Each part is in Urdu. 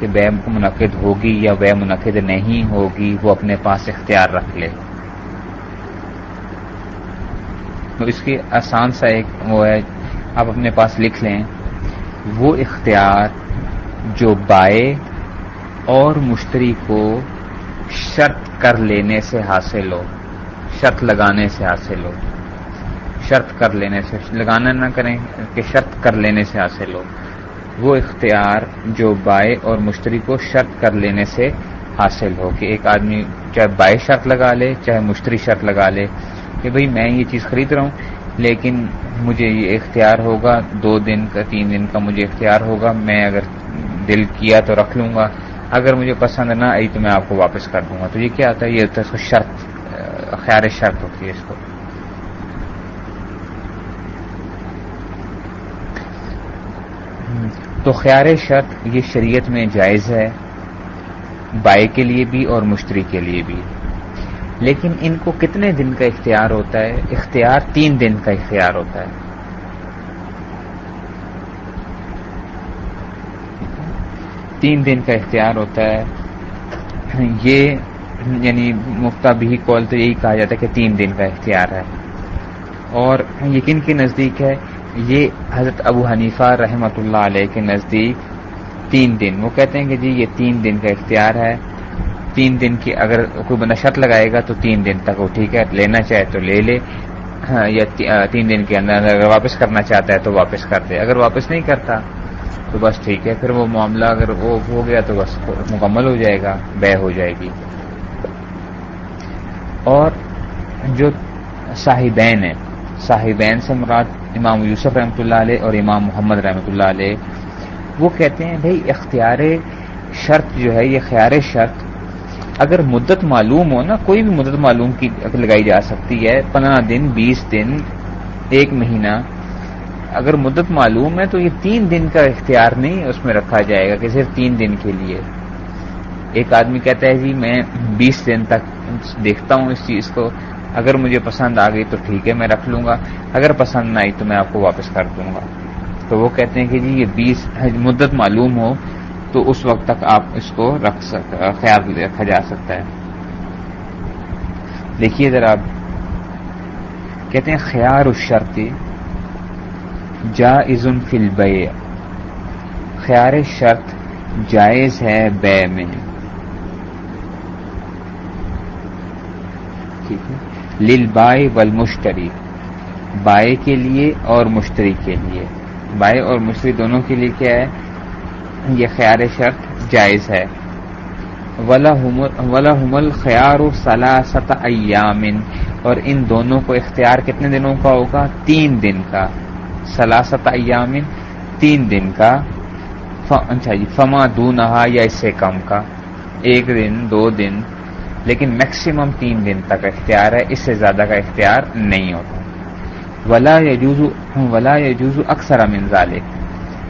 کہ بے منعقد ہوگی یا بے منعقد نہیں ہوگی، وہ اپنے پاس اختیار رکھ لے۔ تو اس کی آسان سا ایک وہ ہے، آپ اپنے پاس لکھ لیں۔ وہ اختیار جو بائے اور مشتری کو شرط کر لینے سے حاصل ہو، شرط لگانے سے حاصل ہو۔ شرط کر لینے سے، لگانا نہ کریں کہ شرط کر لینے سے حاصل ہو۔ وہ اختیار جو بائے اور مشتری کو شرط کر لینے سے حاصل ہو کہ ایک آدمی چاہے بائے شرط لگا لے، چاہے مشتری شرط لگا لے کہ بھئی میں یہ چیز خرید رہا ہوں، لیکن مجھے یہ اختیار ہوگا، دو دن کا، تین دن کا مجھے اختیار ہوگا، میں اگر دل کیا تو رکھ لوں گا، اگر مجھے پسند نہ آئی تو میں آپ کو واپس کر دوں گا۔ تو یہ کیا ہوتا ہے؟ یہ ہوتا ہے اس کو شرط خیال شرط ہوتی ہے اس کو۔ تو خیار شرط یہ شریعت میں جائز ہے، بائے کے لیے بھی اور مشتری کے لیے بھی۔ لیکن ان کو کتنے دن کا اختیار ہوتا ہے؟ اختیار تین دن کا اختیار ہوتا ہے۔ تین دن کا اختیار ہوتا ہے۔ یہ یعنی مفتا بھی کال تو یہی کہا جاتا ہے کہ تین دن کا اختیار ہے۔ اور یقین کے نزدیک ہے یہ حضرت ابو حنیفہ رحمۃ اللہ علیہ کے نزدیک تین دن، وہ کہتے ہیں کہ جی یہ تین دن کا اختیار ہے۔ تین دن کی اگر کوئی بندہ شرط لگائے گا تو تین دن تک وہ ٹھیک ہے، لینا چاہے تو لے لے۔ ہاں، یا تین دن کے اندر اگر واپس کرنا چاہتا ہے تو واپس کر دے۔ اگر واپس نہیں کرتا تو بس ٹھیک ہے، پھر وہ معاملہ اگر وہ ہو گیا تو بس مکمل ہو جائے گا، بے ہو جائے گی۔ اور جو صاحبین ہیں، صاحبین سے مراد امام یوسف رحمۃ اللہ علیہ اور امام محمد رحمۃ اللہ علیہ، وہ کہتے ہیں بھائی اختیار شرط جو ہے، یہ خیار شرط اگر مدت معلوم ہو نا، کوئی بھی مدت معلوم کی لگائی جا سکتی ہے، پندرہ دن، بیس دن، ایک مہینہ، اگر مدت معلوم ہے تو یہ تین دن کا اختیار نہیں اس میں رکھا جائے گا کہ صرف تین دن کے لیے۔ ایک آدمی کہتا ہے جی میں بیس دن تک دیکھتا ہوں اس چیز کو اگر مجھے پسند آ گئی تو ٹھیک ہے، میں رکھ لوں گا، اگر پسند نہ آئی تو میں آپ کو واپس کر دوں گا۔ تو وہ کہتے ہیں کہ جی یہ بیس مدت معلوم ہو تو اس وقت تک آپ اس کو رکھ خیال رکھا جا سکتا ہے۔ دیکھیے ذرا آپ، کہتے ہیں خیار الشرط جا عزن فل بے خیار شرط جائز ہے بے میں۔ ٹھیک ہے۔ لل بائے ول بائے کے لیے اور مشتری کے لیے۔ بائے اور مشتری دونوں کے لیے کیا ہے؟ یہ خیار شرط جائز ہے۔ ولا حمل خیار و سلاست ایامن اور ان دونوں کو اختیار کتنے دنوں کا ہوگا؟ تین دن کا۔ سلاست ایامن تین دن کا۔ اچھا جی فما دونہا یا اس سے کم کا۔ ایک دن، دو دن۔ لیکن میکسیمم تین دن تک اختیار ہے، اس سے زیادہ کا اختیار نہیں ہوتا۔ ولا ولا یجوز اکثر امن ذالک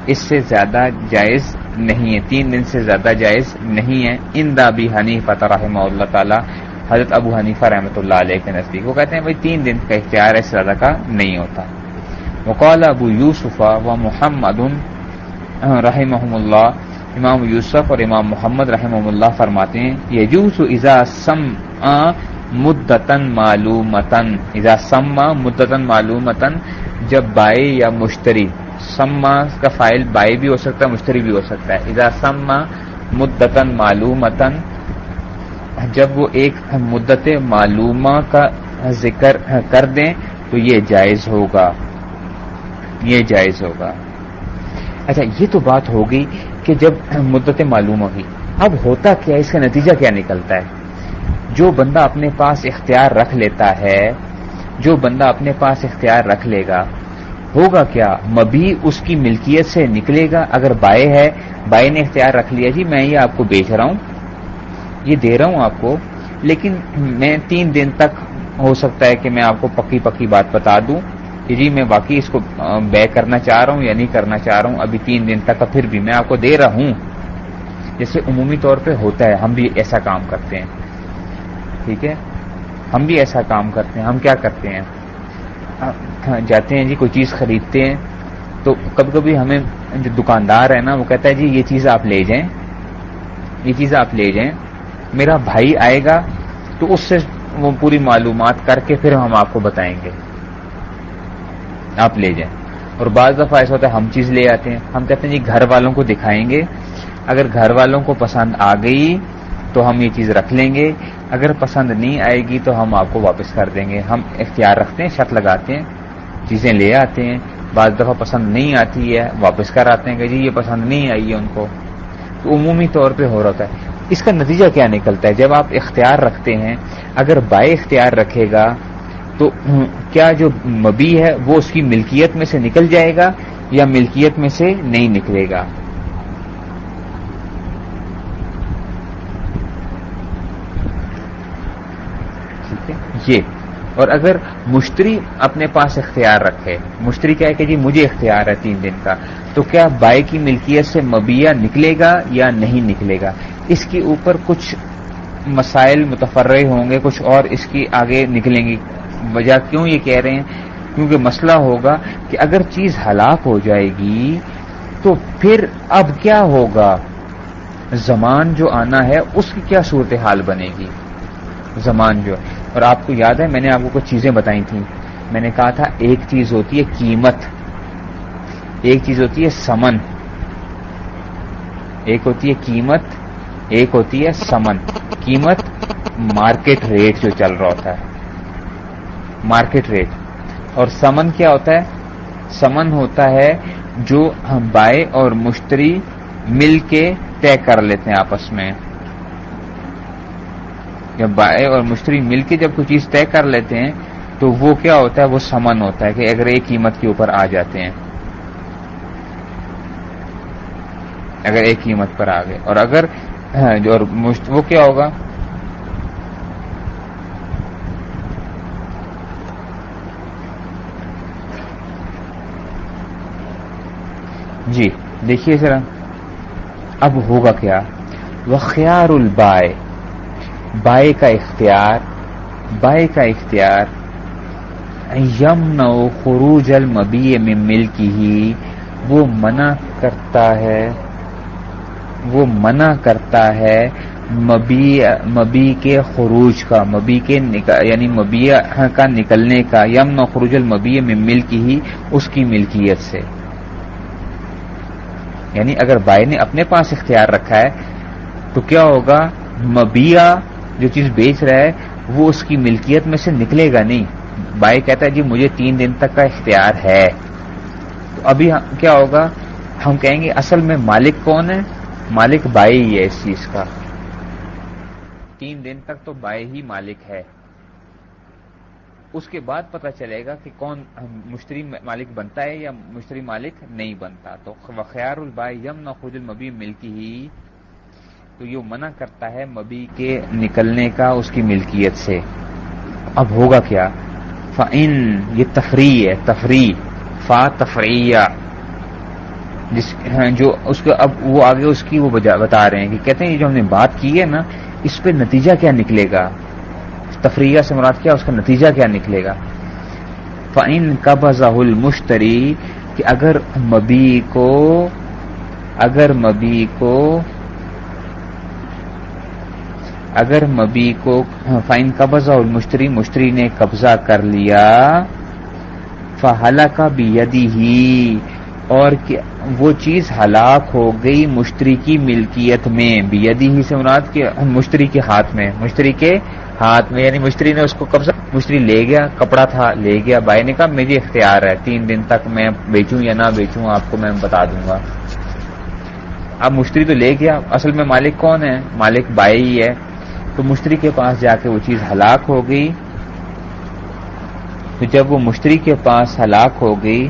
اس سے زیادہ جائز نہیں ہے، تین دن سے زیادہ جائز نہیں ہے۔ ان دا بھی حنی فتح رحمہ اللہ تعالی، حضرت ابو حنیفہ رحمۃ اللہ علیہ کے نزدیک۔ وہ کہتے ہیں بھائی، تین دن کا اختیار ہے اس سے زیادہ کا نہیں ہوتا۔ وقال ابو یوسفا و محمد رحمہ اللہ امام یوسف اور امام محمد رحمہ اللہ فرماتے ہیں یجوس ازا سم مدتن معلومتن ازا سما مدتن معلومتن جب بائے یا مشتری سما کا فائل بائے بھی ہو سکتا ہے، مشتری بھی ہو سکتا ہے۔ ازا سما مدتن معلومتن جب وہ ایک مدت معلومہ کا ذکر کر دیں، تو یہ جائز ہوگا۔ یہ جائز ہوگا۔ اچھا یہ تو بات ہوگی کہ جب مدت معلوم ہوگی اب ہوتا کیا اس کا نتیجہ کیا نکلتا ہے؟ جو بندہ اپنے پاس اختیار رکھ لیتا ہے، جو بندہ اپنے پاس اختیار رکھ لے گا، ہوگا کیا؟ مبھی اس کی ملکیت سے نکلے گا۔ اگر بائے ہے، بائے نے اختیار رکھ لیا جی میں یہ آپ کو بیچ رہا ہوں، یہ دے رہا ہوں آپ کو، لیکن میں تین دن تک ہو سکتا ہے کہ میں آپ کو پکی پکی بات بتا دوں۔ کہ جی میں واقعی اس کو بے کرنا چاہ رہا ہوں یا نہیں کرنا چاہ رہا ہوں، ابھی تین دن تک پھر بھی میں آپ کو دے رہا ہوں۔ جیسے عمومی طور پہ ہوتا ہے، ہم بھی ایسا کام کرتے ہیں۔ ٹھیک ہے؟ ہم بھی ایسا کام کرتے ہیں، ہم کیا کرتے ہیں؟ ہاں، جاتے ہیں جی کوئی چیز خریدتے ہیں۔ تو کبھی کبھی ہمیں جو دکاندار ہے نا، وہ کہتا ہے جی یہ چیز آپ لے جائیں۔ یہ چیز آپ لے جائیں۔ میرا بھائی آئے گا تو اس سے وہ پوری معلومات کر کے پھر ہم آپ کو بتائیں گے۔ آپ لے جائیں۔ اور بعض دفعہ ایسا ہوتا ہے ہم چیز لے آتے ہیں، ہم کہتے ہیں جی گھر والوں کو دکھائیں گے، اگر گھر والوں کو پسند آ گئی تو ہم یہ چیز رکھ لیں گے، اگر پسند نہیں آئے گی تو ہم آپ کو واپس کر دیں گے۔ ہم اختیار رکھتے ہیں، شرط لگاتے ہیں، چیزیں لے آتے ہیں۔ بعض دفعہ پسند نہیں آتی ہے، واپس کر آتے ہیں کہ جی یہ پسند نہیں آئی ہے ان کو۔ تو عمومی طور پہ ہو رہا ہے۔ اس کا نتیجہ کیا نکلتا ہے؟ جب آپ اختیار رکھتے ہیں، اگر بائے اختیار رکھے گا تو کیا جو مبی ہے وہ اس کی ملکیت میں سے نکل جائے گا یا ملکیت میں سے نہیں نکلے گا؟ ٹھیک ہے؟ یہ۔ اور اگر مشتری اپنے پاس اختیار رکھے، مشتری کیا ہے کہ جی مجھے اختیار ہے تین دن کا، تو کیا بائی کی ملکیت سے مبیا نکلے گا یا نہیں نکلے گا؟ اس کے اوپر کچھ مسائل متفرع ہوں گے، کچھ اور اس کی آگے نکلیں گی۔ وجہ کیوں یہ کہہ رہے ہیں؟ کیونکہ مسئلہ ہوگا کہ اگر چیز ہلاک ہو جائے گی، تو پھر اب کیا ہوگا؟ زمان جو آنا ہے، اس کی کیا صورتحال بنے گی؟ زمان جو اور آپ کو یاد ہے، میں نے آپ کو کچھ چیزیں بتائی تھیں۔ میں نے کہا تھا، ایک چیز ہوتی ہے قیمت۔ ایک چیز ہوتی ہے سمن۔ ایک ہوتی ہے قیمت، ایک ہوتی ہے سمن۔ قیمت مارکیٹ ریٹ جو چل رہا ہوتا ہے۔ مارکیٹ ریٹ اور سمن کیا ہوتا ہے؟ سمن ہوتا ہے جو ہم بائے اور مشتری مل کے طے کر لیتے ہیں آپس میں۔ جب بائے اور مشتری مل کے جب کوئی چیز طے کر لیتے ہیں تو وہ کیا ہوتا ہے؟ وہ سمن ہوتا ہے کہ اگر ایک قیمت کے اوپر آ جاتے ہیں۔ اگر ایک قیمت پر آ گئے۔ اور اگر ہاں، وہ کیا ہوگا؟ جی دیکھیے ذرا۔ اب ہوگا کیا؟ وہ خیار البائے بائے کا اختیار، بائے کا اختیار۔ یم نو خروج المبی میں مل کی ہی وہ منع کرتا ہے، وہ منع کرتا ہے مبی مبی کے خروج کا مبی کے یعنی مبی کا نکلنے کا۔ یم نو خروج المبی میں مل کی ہی اس کی ملکیت سے۔ یعنی اگر بائی نے اپنے پاس اختیار رکھا ہے، تو کیا ہوگا؟ مبیا جو چیز بیچ رہا ہے، وہ اس کی ملکیت میں سے نکلے گا نہیں۔ بائی کہتا ہے جی مجھے تین دن تک کا اختیار ہے۔ تو ابھی کیا ہوگا؟ ہم کہیں گے، اصل میں مالک کون ہے؟ مالک بائی ہی ہے اس چیز کا۔ تین دن تک تو بائی ہی مالک ہے۔ اس کے بعد پتا چلے گا کہ کون مشتری مالک بنتا ہے یا مشتری مالک نہیں بنتا۔ تو خیار البائی یم نہ خود المبی ملکی ہی۔ تو یہ منع کرتا ہے مبی کے نکلنے کا اس کی ملکیت سے۔ اب ہوگا کیا؟ فعن یہ تفریح ہے تفریح فا تفریح جس ہاں، جو اس کو اب وہ آگے اس کی وہ بتا رہے ہیں کہ کہتے ہیں یہ جو ہم نے بات کی ہے نا، اس پہ نتیجہ کیا نکلے گا؟ تفریح سے مراد کیا؟ اس کا نتیجہ کیا نکلے گا؟ فعن کب المشتری کہ اگر مبی کو، اگر مبی کو، اگر مبی کو فائن قبضہ اور مشتری مشتری نے قبضہ کر لیا فہلا کا بھی ہی اور وہ چیز ہلاک ہو گئی مشتری کی ملکیت میں بیدی ہی سے مراد کے مشتری کے ہاتھ میں، مشتری کے ہاتھ میں یعنی مشتری نے اس کو قبضہ مشتری لے گیا، کپڑا تھا، لے گیا، بھائی نے کہا مجھے اختیار ہے، تین دن تک میں بیچوں یا نہ بیچوں آپ کو میں بتا دوں گا۔ اب مشتری تو لے گیا، اصل میں مالک کون ہے؟ مالک بائی ہی ہے۔ تو مشتری کے پاس جا کے وہ چیز ہلاک ہو گئی۔ تو جب وہ مشتری کے پاس ہلاک ہو گئی،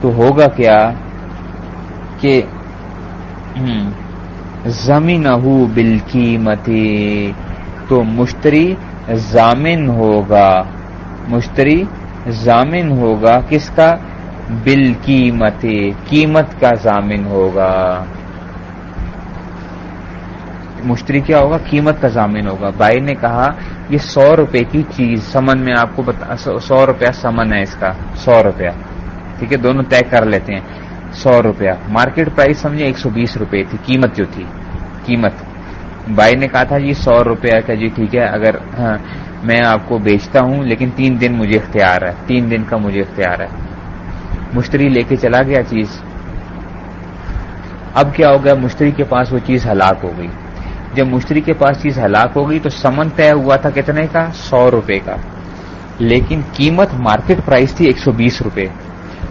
تو ہوگا کیا کہ زمین بل قیمتی تو مشتری ضامن ہوگا۔ مشتری ضامن ہوگا کس کا؟ بل قیمتی قیمت کا ضامن ہوگا۔ مشتری کیا ہوگا؟ قیمت کا ضامن ہوگا۔ بھائی نے کہا، یہ سو روپے کی چیز، سمن میں آپ کو بتا، سو روپیہ سمن ہے اس کا، سو روپیہ۔ ٹھیک ہے، دونوں طے کر لیتے ہیں۔ سو روپیہ۔ مارکیٹ پرائز سمجھے ایک سو بیس روپے تھی، قیمت جو تھی۔ قیمت۔ بھائی نے کہا تھا جی سو روپیہ کا جی ٹھیک ہے، اگر ہاں میں آپ کو بیچتا ہوں، لیکن تین دن مجھے اختیار ہے۔ تین دن کا مجھے اختیار ہے۔ مشتری لے کے چلا گیا چیز۔ اب کیا ہو گیا، مشتری کے پاس وہ چیز ہلاک ہو گئی۔ جب مشتری کے پاس چیز ہلاک ہو گئی تو سمن طے ہوا تھا کتنے کا؟ سو روپے کا۔ لیکن قیمت مارکیٹ پرائز تھی ایک سو بیس روپے۔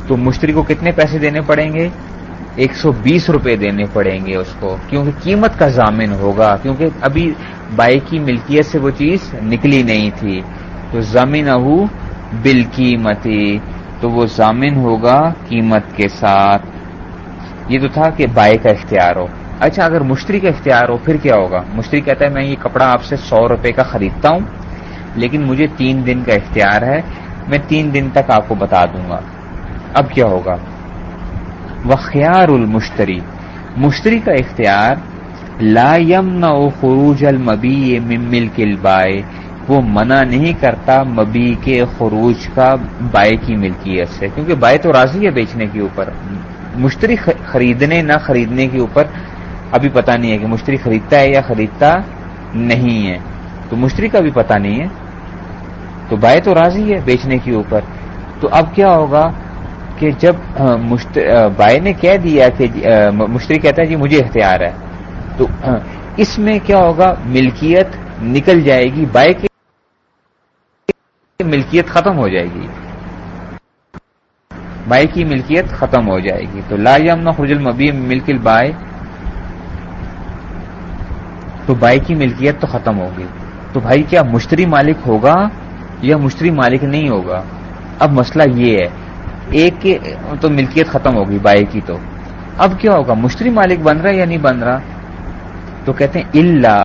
تو مشتری کو کتنے پیسے دینے پڑیں گے؟ ایک سو بیس روپے دینے پڑیں گے اس کو، کیونکہ قیمت کا ضامن ہوگا، کیونکہ ابھی بائی کی ملکیت سے وہ چیز نکلی نہیں تھی۔ تو زمین اہو بل قیمتی تو وہ ضامن ہوگا قیمت کے ساتھ۔ یہ تو تھا کہ بائی کا اختیار ہو۔ اچھا اگر مشتری کا اختیار ہو، پھر کیا ہوگا؟ مشتری کہتا ہے، میں یہ کپڑا آپ سے سو روپے کا خریدتا ہوں، لیکن مجھے تین دن کا اختیار ہے، میں تین دن تک آپ کو بتا دوں گا۔ اب کیا ہوگا؟ وخیار المشتری. مشتری کا اختیار، لا یم خروج المبی مل کل بائے وہ منع نہیں کرتا مبی کے خروج کا بائے کی ملکیت سے. کیونکہ بائے تو راضی ہے بیچنے کے اوپر. مشتری خریدنے نہ خریدنے کے اوپر ابھی پتا نہیں ہے کہ مشتری خریدتا ہے یا خریدتا نہیں ہے. تو مشتری کا بھی پتا نہیں ہے. تو بائے تو راضی ہے بیچنے کے اوپر. تو اب کیا ہوگا؟ کہ جب بائے نے کہہ دیا کہ جی، مشتری کہتا ہے جی مجھے اختیار ہے۔ تو اس میں کیا ہوگا؟ ملکیت نکل جائے گی بائے کی ملکیت ختم ہو جائے گی۔ بائے کی ملکیت ختم ہو جائے گی۔ تو لا یمنا خرج المبی ملک بائے تو بائی کی ملکیت تو ختم ہوگی۔ تو بھائی کیا مشتری مالک ہوگا یا مشتری مالک نہیں ہوگا؟ اب مسئلہ یہ ہے ایک تو ملکیت ختم ہوگی بائی کی تو۔ اب کیا ہوگا؟ مشتری مالک بن رہا ہے یا نہیں بن رہا؟ تو کہتے ہیں اللہ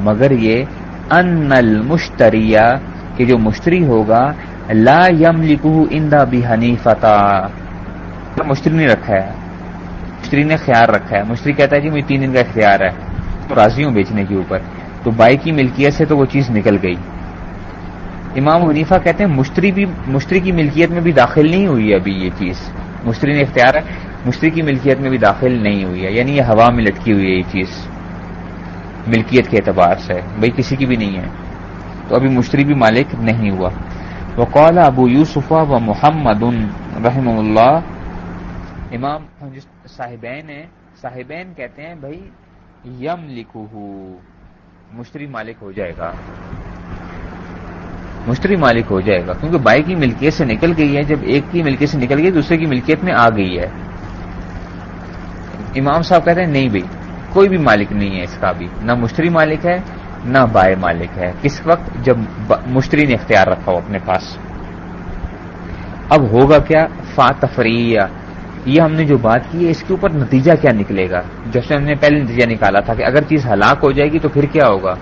مگر یہ، ان المشتریا کہ جو مشتری ہوگا، لا یم لکھو اندا بھی ہنی فتح مشتری نے رکھا ہے۔ مشتری نے خیال رکھا ہے۔ مشتری کہتا ہے جی مجھے تین دن کا اختیار ہے، تو راضی ہوں بیچنے کے اوپر۔ تو بائی کی ملکیت سے تو وہ چیز نکل گئی۔ امام حنیفہ کہتے ہیں مشتری بھی مشتری کی ملکیت میں بھی داخل نہیں ہوئی ہے ابھی یہ چیز۔ مشتری نے اختیار ہے، مشتری کی ملکیت میں بھی داخل نہیں ہوئی ہے۔ یعنی یہ ہوا میں لٹکی ہوئی ہے یہ چیز۔ ملکیت کے اعتبار سے۔ بھائی کسی کی بھی نہیں ہے۔ تو ابھی مشتری بھی مالک نہیں ہوا۔ وہ ابو یوسفا و محمد رحم اللہ۔ امام ہاں صاحبین صاحبین کہتے ہیں، بھائی یم لکھو مشتری مالک ہو جائے گا۔ مشتری مالک ہو جائے گا، کیونکہ بائی کی ملکیت سے نکل گئی ہے، جب ایک کی ملکیت سے نکل گئی، دوسرے کی ملکیت میں آ گئی ہے۔ امام صاحب کہتے ہیں، نہیں بھائی، کوئی بھی مالک نہیں ہے اس کا بھی۔ نہ مشتری مالک ہے، نہ بائے مالک ہے۔ کس وقت؟ جب مشتری نے اختیار رکھا ہو اپنے پاس۔ اب ہوگا کیا؟ فا تفریح یہ ہم نے جو بات کی ہے، اس کے اوپر نتیجہ کیا نکلے گا؟ جیسے ہم نے پہلے نتیجہ نکالا تھا کہ اگر چیز ہلاک ہو جائے گی تو پھر کیا ہوگا؟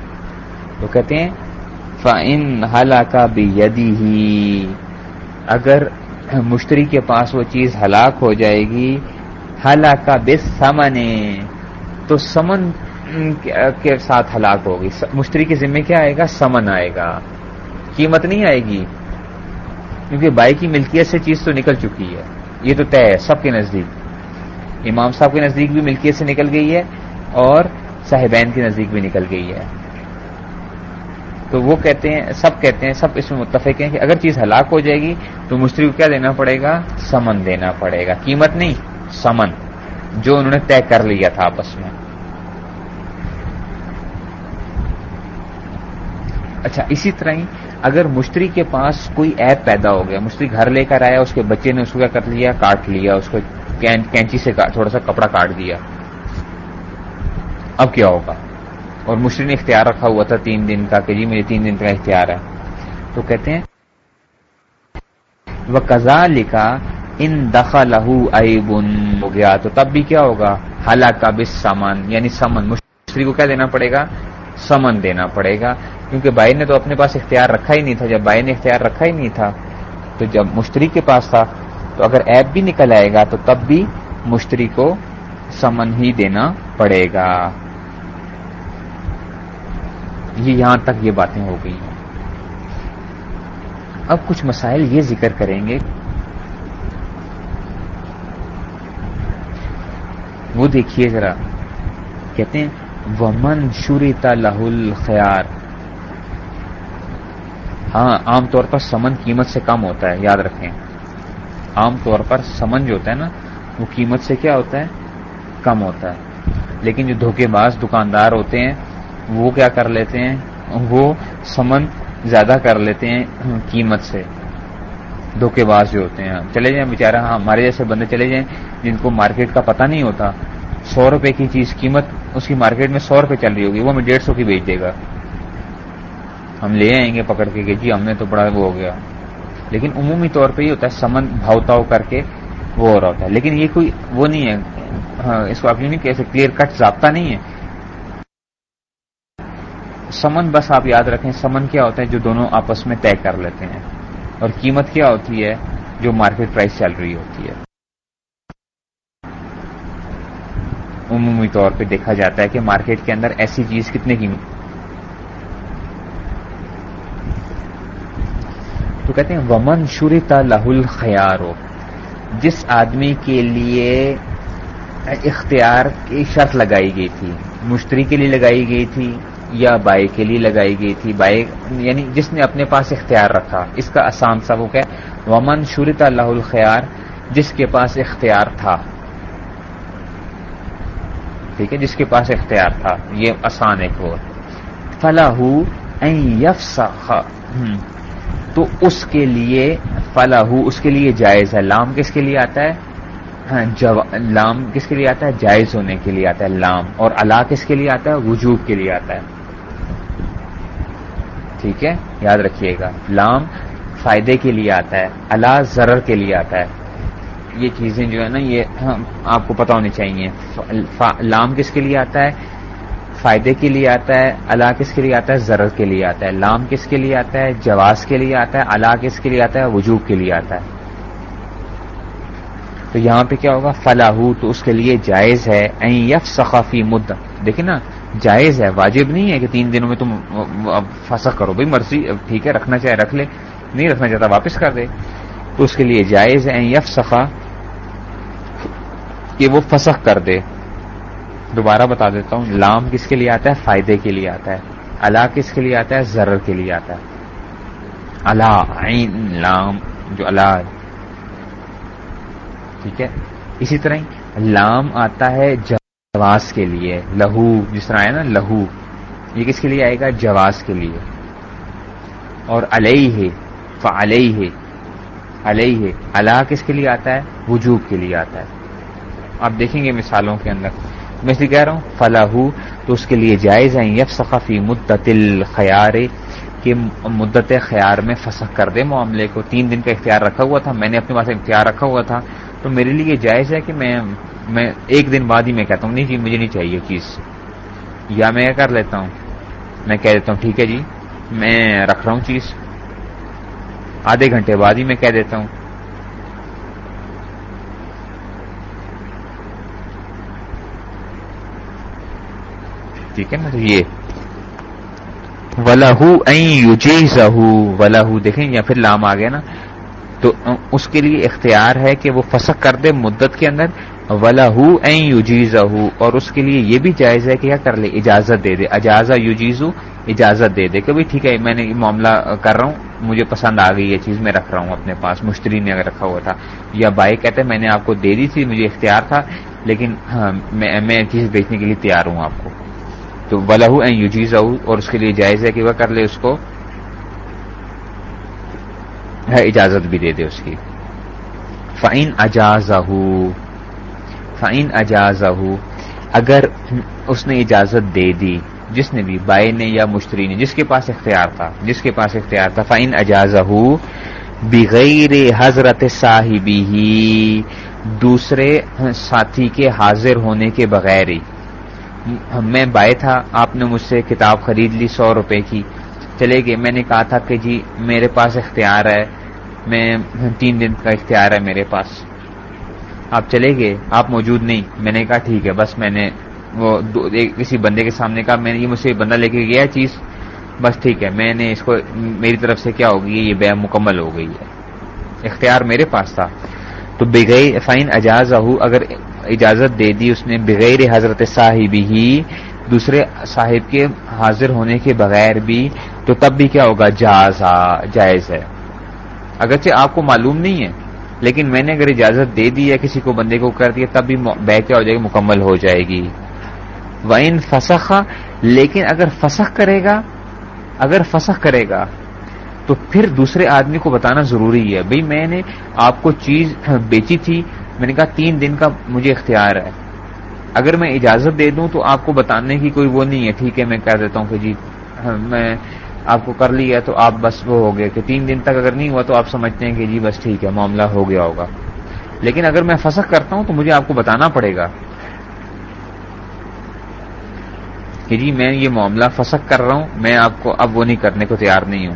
تو کہتے ہیں فن ہلاکا بھی ہی اگر مشتری کے پاس وہ چیز ہلاک ہو جائے گی ہلاکا بے سمنے تو سمن کے ساتھ ہلاک ہوگی۔ مشتری کے ذمے کیا آئے گا؟ سمن آئے گا۔ قیمت نہیں آئے گی، کیونکہ بائی کی ملکیت سے چیز تو نکل چکی ہے۔ یہ تو طے ہے، سب کے نزدیک۔ امام صاحب کے نزدیک بھی ملکیت سے نکل گئی ہے اور صاحبین کے نزدیک بھی نکل گئی ہے۔ تو وہ کہتے ہیں، سب کہتے ہیں، سب اس میں متفق ہیں کہ اگر چیز ہلاک ہو جائے گی تو مستری کو کیا دینا پڑے گا؟ سمن دینا پڑے گا۔ قیمت نہیں، سمن، جو انہوں نے طے کر لیا تھا آپس میں۔ اچھا اسی طرح ہی اگر مشتری کے پاس کوئی ایپ پیدا ہو گیا، مشتری گھر لے کر آیا، اس کے بچے نے اس کو کیا کر لیا؟ کاٹ لیا، اس کو کینچی سے تھوڑا سا کپڑا کاٹ دیا۔ اب کیا ہوگا؟ اور مشتری نے اختیار رکھا ہوا تھا تین دن کا کہ جی مجھے تین دن کا اختیار ہے۔ تو کہتے ہیں وہ کزا لکھا ان دخا لہو بن ہو گیا، تو تب بھی کیا ہوگا؟ کا بس سامان یعنی سمن۔ مشتری کو کیا دینا پڑے گا؟ سمن دینا پڑے گا۔ کیونکہ بھائی نے تو اپنے پاس اختیار رکھا ہی نہیں تھا۔ جب بھائی نے اختیار رکھا ہی نہیں تھا، تو جب مشتری کے پاس تھا، تو اگر ایپ بھی نکل آئے گا، تو تب بھی مشتری کو سمن ہی دینا پڑے گا۔ یہ یہاں تک یہ باتیں ہو گئی ہیں۔ اب کچھ مسائل یہ ذکر کریں گے۔ وہ دیکھیے ذرا۔ کہتے ہیں، ومن شوری لہ الخیار ہاں عام طور پر سمن قیمت سے کم ہوتا ہے، یاد رکھیں۔ عام طور پر سمن جو ہوتا ہے نا، وہ قیمت سے کیا ہوتا ہے؟ کم ہوتا ہے۔ لیکن جو دھوکے باز دکاندار ہوتے ہیں وہ کیا کر لیتے ہیں؟ وہ سمن زیادہ کر لیتے ہیں قیمت سے۔ دھوکے باز جو ہوتے ہیں۔ چلے جائیں بےچارا ہاں ہمارے جیسے بندے چلے جائیں جن کو مارکیٹ کا پتہ نہیں ہوتا، سو روپے کی چیز قیمت اس کی مارکیٹ میں سو روپے چل رہی ہوگی، وہ ہمیں ڈیڑھ سو کی بیچ دے گا۔ ہم لے آئیں گے پکڑ کے کہ جی ہم نے تو بڑا وہ ہو گیا۔ لیکن عمومی طور پہ یہ ہوتا ہے، سمن بھاؤ تاؤ کر کے وہ ہو رہا ہوتا ہے۔ لیکن یہ کوئی وہ نہیں ہے ہاں، اس کو آپ نہیں کیسے کلیئر کٹ ضابطہ نہیں ہے۔ سمن بس آپ یاد رکھیں، سمن کیا ہوتا ہے جو دونوں آپس میں طے کر لیتے ہیں۔ اور قیمت کیا ہوتی ہے؟ جو مارکیٹ پرائس چل رہی ہوتی ہے۔ عمومی طور پہ دیکھا جاتا ہے کہ مارکیٹ کے اندر ایسی چیز کتنے قیمت تو کہتے ہیں، ومن شرتا لہ الخیار ہو جس آدمی کے لیے اختیار کی شرط لگائی گئی تھی، مشتری کے لیے لگائی گئی تھی یا بائی کے لیے لگائی گئی تھی، بائی یعنی جس نے اپنے پاس اختیار رکھا۔ اس کا آسان سا وہ کہ ومن شرط اللہ الخیار جس کے پاس اختیار تھا۔ ٹھیک ہے، جس کے پاس اختیار تھا۔ یہ آسان ایک وہ۔ فلاح تو اس کے لیے فلاح اس کے لیے جائز ہے۔ لام کس کے لیے آتا ہے؟ ہاں، لام کس کے لیے آتا ہے؟ جائز ہونے کے لیے آتا ہے۔ لام۔ اور اللہ کس کے لیے آتا ہے؟ وجوب کے لیے آتا ہے۔ ٹھیک ہے یاد رکھیے گا لام فائدے کے لیے آتا ہے اللہ ضرر کے لیے آتا ہے یہ چیزیں جو ہے نا یہ آپ کو پتا ہونی چاہیے لام کس کے لیے آتا ہے فائدے کے لیے آتا ہے اللہ کس کے لیے آتا ہے ضرر کے لیے آتا ہے لام کس کے لیے آتا ہے جواز کے لیے آتا ہے اللہ کس کے لیے آتا ہے وجوب کے لیے آتا ہے تو یہاں پہ کیا ہوگا؟ فلاح تو اس کے لیے جائز ہے یف ثقافی مد دیکھیں نا، جائز ہے، واجب نہیں ہے کہ تین دنوں میں تم فسخ کرو۔ بھائی مرضی، ٹھیک ہے، رکھنا چاہے، رکھ لے۔ نہیں رکھنا چاہتا، واپس کر دے۔ تو اس کے لیے جائز ہے یف سخا کہ وہ فسخ کر دے۔ دوبارہ بتا دیتا ہوں، لام کس کے لیے آتا ہے؟ فائدے کے لیے آتا ہے۔ اللہ کس کے لیے آتا ہے؟ ضرر کے لیے آتا ہے۔ اللہ عین، لام، جو اللہ ٹھیک ہے؟ اسی طرح لام آتا ہے جواز کے لیے، لہو، جس طرح آیا نا، لہو، یہ کس کے لیے آئے گا؟ جواز کے لیے۔ اور علیہ ہے فعلیہ، علیہ اللہ کس کے لیے آتا ہے؟ وجوب کے لیے آتا ہے۔ آپ دیکھیں گے مثالوں کے اندر۔ میں اس لیے کہہ رہا ہوں فلاح تو اس کے لیے جائز ہے یف سقفی مدت الخیار، کہ مدت خیار میں فسخ کر دے معاملے کو۔ تین دن کا اختیار رکھا ہوا تھا، میں نے اپنے پاس اختیار رکھا ہوا تھا۔ تو میرے لیے یہ جائز ہے کہ میں میں ایک دن بعد ہی میں کہتا ہوں، نہیں جی مجھے نہیں چاہیے چیز۔ یا میں کر لیتا ہوں۔ میں کہہ دیتا ہوں، ٹھیک ہے جی میں رکھ رہا ہوں چیز۔ آدھے گھنٹے بعد ہی میں کہہ دیتا ہوں۔ ٹھیک ہے نا تو یہ ولاح ولاح دیکھیں، یا پھر لام آ گیا نا۔ تو اس کے لیے اختیار ہے کہ وہ فسق کر دے مدت کے اندر ولاح یوجیز اور اس کے لیے یہ بھی جائز ہے کہ کیا کر لے، اجازت دے دے، اجازہ یوجیزو اجازت دے دے کہ ٹھیک ہے، میں نے یہ معاملہ کر رہا ہوں، مجھے پسند آ گئی یہ چیز، میں رکھ رہا ہوں اپنے پاس، مشتری نے اگر رکھا ہوا تھا۔ یا بائی کہتے میں نے آپ کو دے دی تھی، مجھے اختیار تھا، لیکن ہاں میں چیز بیچنے کے لیے تیار ہوں آپ کو۔ تو ولہ یوجیز اور اس کے لیے جائز ہے کہ وہ کر لے اس کو۔ اجازت بھی دے دے اس کی۔ فائن اجاز فائن اجاز اگر اس نے اجازت دے دی، جس نے بھی بائی نے یا مشتری نے، جس کے پاس اختیار تھا، جس کے پاس اختیار تھا فائن اجاز بغیر حضرت صاحبی ہی دوسرے ساتھی کے حاضر ہونے کے بغیر ہی۔ میں بائے تھا، آپ نے مجھ سے کتاب خرید لی سو روپے کی۔ چلے گئے، میں نے کہا تھا کہ جی میرے پاس اختیار ہے۔ میں تین دن کا اختیار ہے میرے پاس۔ آپ چلے گئے، آپ موجود نہیں۔ میں نے کہا ٹھیک ہے، بس میں نے وہ کسی بندے کے سامنے کہا، میں نے یہ مجھ سے بندہ لے کے گیا چیز۔ بس ٹھیک ہے، میں نے اس کو میری طرف سے کیا ہوگی یہ بے مکمل ہو گئی ہے۔ اختیار میرے پاس تھا۔ تو بغیر فائن اجاز اگر اجازت دے دی اس نے بغیر حضرت صاحب ہی، دوسرے صاحب کے حاضر ہونے کے بغیر بھی، تو تب بھی کیا ہوگا؟ جازا، جائز ہے۔ اگرچہ آپ کو معلوم نہیں ہے، لیکن میں نے اگر اجازت دے دی ہے کسی کو بندے کو کر دیا، تب بھی بہ کیا ہو جائے گی، مکمل ہو جائے گی۔ وائن فسخ، لیکن اگر فسخ کرے گا، اگر فسخ کرے گا، تو پھر دوسرے آدمی کو بتانا ضروری ہے۔ بھئی میں نے آپ کو چیز بیچی تھی، میں نے کہا تین دن کا مجھے اختیار ہے۔ اگر میں اجازت دے دوں تو آپ کو بتانے کی کوئی وہ نہیں ہے، ٹھیک ہے، میں کہہ دیتا ہوں کہ جی میں آپ کو کر لیا تو آپ بس وہ ہو گئے کہ تین دن تک اگر نہیں ہوا تو آپ سمجھتے ہیں کہ جی بس ٹھیک ہے، معاملہ ہو گیا ہوگا۔ لیکن اگر میں فسخ کرتا ہوں تو مجھے آپ کو بتانا پڑے گا کہ جی میں یہ معاملہ فسخ کر رہا ہوں، میں آپ کو اب وہ نہیں کرنے کو تیار نہیں ہوں۔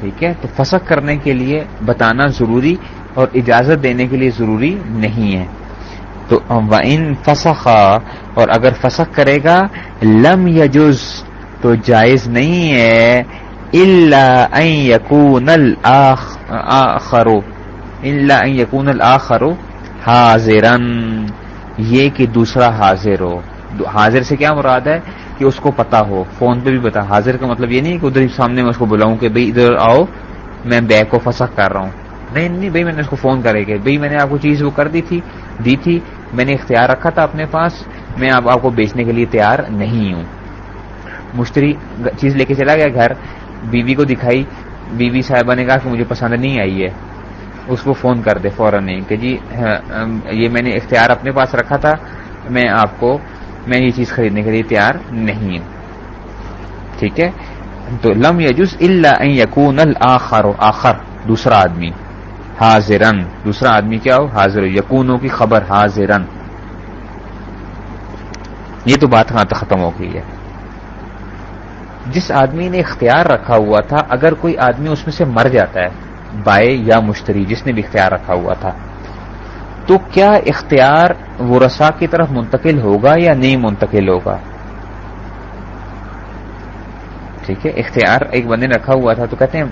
ٹھیک ہے؟ تو فسق کرنے کے لیے بتانا ضروری اور اجازت دینے کے لیے ضروری نہیں ہے۔ تو ان فسخ اور اگر فسق کرے گا، لم یجز تو جائز نہیں ہے۔ اللہ یقون الآخرو اللہ یقون الآخرو حاضرن یہ کہ دوسرا حاضر ہو۔ حاضر سے کیا مراد ہے؟ کہ اس کو پتا ہو۔ فون پہ بھی بتا حاضر کا مطلب یہ نہیں کہ ادھر سامنے میں اس کو بلاؤں کہ بھائی ادھر آؤ، میں بیگ کو فسخ کر رہا ہوں۔ نہیں نہیں، بھائی میں نے اس کو فون کرے گا بھائی میں نے آپ کو چیز وہ کر دی تھی دی تھی، میں نے اختیار رکھا تھا اپنے پاس، میں اب آپ کو بیچنے کے لیے تیار نہیں ہوں۔ مشتری چیز لے کے چلا گیا گھر، بیوی کو دکھائی، بیوی صاحبہ نے کہا کہ مجھے پسند نہیں آئی ہے۔ اس کو فون کر دے فوراً کہ جی یہ میں نے اختیار اپنے پاس رکھا تھا، میں آپ کو، میں یہ چیز خریدنے کے لیے تیار نہیں ہوں۔ ٹھیک ہے؟ تو لم یجز اللہ یقون الآخر آخر، دوسرا آدمی۔ حاضرن. دوسرا آدمی کیا ہو؟ حاضر یقونوں کی خبر حاضرن. یہ تو بات ہاں ختم ہو گئی ہے. جس آدمی نے اختیار رکھا ہوا تھا، اگر کوئی آدمی اس میں سے مر جاتا ہے، بائے یا مشتری، جس نے بھی اختیار رکھا ہوا تھا، تو کیا اختیار وہ رسا کی طرف منتقل ہوگا یا نہیں منتقل ہوگا؟ ٹھیک ہے، اختیار ایک بندے نے رکھا ہوا تھا تو کہتے ہیں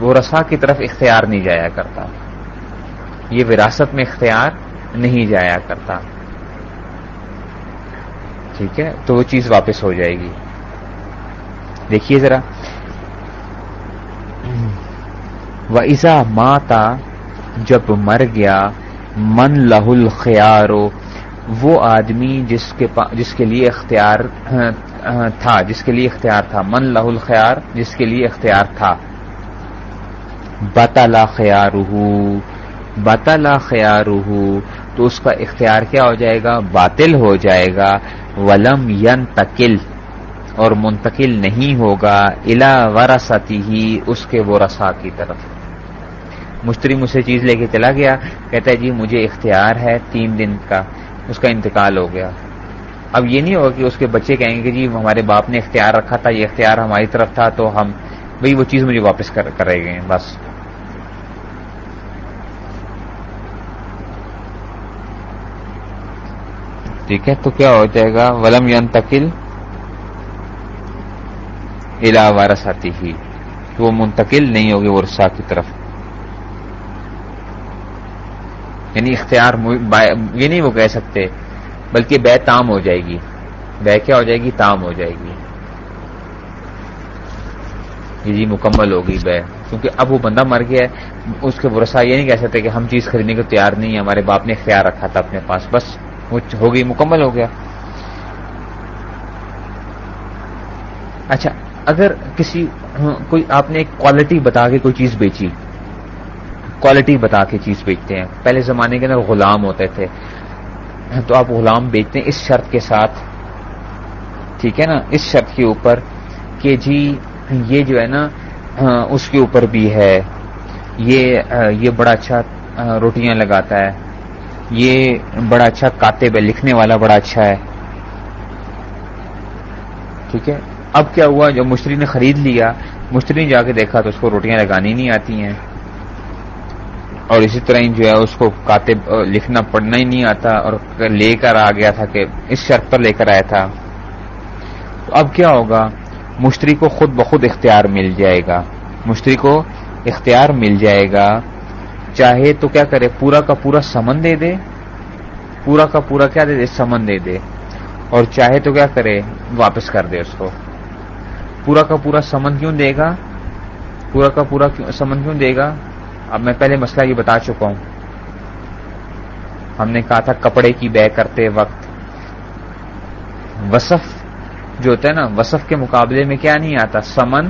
وہ رسا کی طرف اختیار نہیں جایا کرتا۔ یہ وراثت میں اختیار نہیں جایا کرتا۔ ٹھیک ہے؟ تو وہ چیز واپس ہو جائے گی۔ دیکھیے ذرا۔ و ایزا ماتا جب مر گیا، من لہ الخیار، وہ آدمی جس کے جس کے لیے اختیار، تھا، جس کے لیے اختیار تھا۔ من لہ الخیار جس کے لیے اختیار تھا۔ بطلا خیار بطلا خیار تو اس کا اختیار کیا ہو جائے گا؟ باطل ہو جائے گا۔ ولم ین تکل اور منتقل نہیں ہوگا۔ الا ورثتی ہی اس کے وہ رسا کی طرف۔ مشتری مجھ سے چیز لے کے چلا گیا، کہتا ہے جی مجھے اختیار ہے تین دن کا۔ اس کا انتقال ہو گیا۔ اب یہ نہیں ہوگا کہ اس کے بچے کہیں گے کہ جی ہمارے باپ نے اختیار رکھا تھا، یہ اختیار ہماری طرف تھا، تو ہم بھائی وہ چیز مجھے واپس کرے گئے بس۔ ٹھیک ہے، تو کیا ہو جائے گا؟ ولم ین تکل الا وارس آتی ہی وہ منتقل نہیں ہوگی ورسا کی طرف۔ یعنی اختیار یہ نہیں وہ کہہ سکتے، بلکہ بے تام ہو جائے گی۔ بے کیا ہو جائے گی؟ تام ہو جائے گی۔ جی مکمل ہوگی بے۔ کیونکہ اب وہ بندہ مر گیا ہے، اس کے ورسا یہ نہیں کہہ سکتے کہ ہم چیز خریدنے کو تیار نہیں ہے ہمارے باپ نے اختیار رکھا تھا اپنے پاس۔ بس وہ ہو گئی، مکمل ہو گیا۔ اچھا اگر کسی ہاں، کوئی آپ نے ایک کوالٹی بتا کے کوئی چیز بیچی۔ کوالٹی بتا کے چیز بیچتے ہیں۔ پہلے زمانے کے اندر غلام ہوتے تھے۔ تو آپ غلام بیچتے ہیں اس شرط کے ساتھ۔ ٹھیک ہے نا؟ اس شرط کے اوپر کہ جی یہ جو ہے نا اس کے اوپر بھی ہے۔ یہ یہ بڑا اچھا روٹیاں لگاتا ہے۔ یہ بڑا اچھا کاتب ہے، لکھنے والا بڑا اچھا ہے۔ ٹھیک ہے؟ اب کیا ہوا؟ جب مشتری نے خرید لیا، مشتری نے جا کے دیکھا تو اس کو روٹیاں لگانی نہیں آتی ہیں۔ اور اسی طرح جو ہے، اس کو کاتب لکھنا پڑھنا ہی نہیں آتا۔ اور لے کر آ گیا تھا کہ اس شرط پر لے کر آیا تھا۔ تو اب کیا ہوگا؟ مشتری کو خود بخود اختیار مل جائے گا۔ مشتری کو اختیار مل جائے گا۔ چاہے تو کیا کرے، پورا کا پورا سمن دے دے۔ پورا کا پورا کیا دے دے، سمن دے دے۔ اور چاہے تو کیا کرے، واپس کر دے اس کو۔ پورا کا پورا سمن کیوں دے گا؟ پورا کا پورا سمن کیوں دے گا؟ اب میں پہلے مسئلہ یہ بتا چکا ہوں۔ ہم نے کہا تھا کپڑے کی بے کرتے وقت۔ وصف جو ہوتا ہے نا، وصف کے مقابلے میں کیا نہیں آتا؟ سمن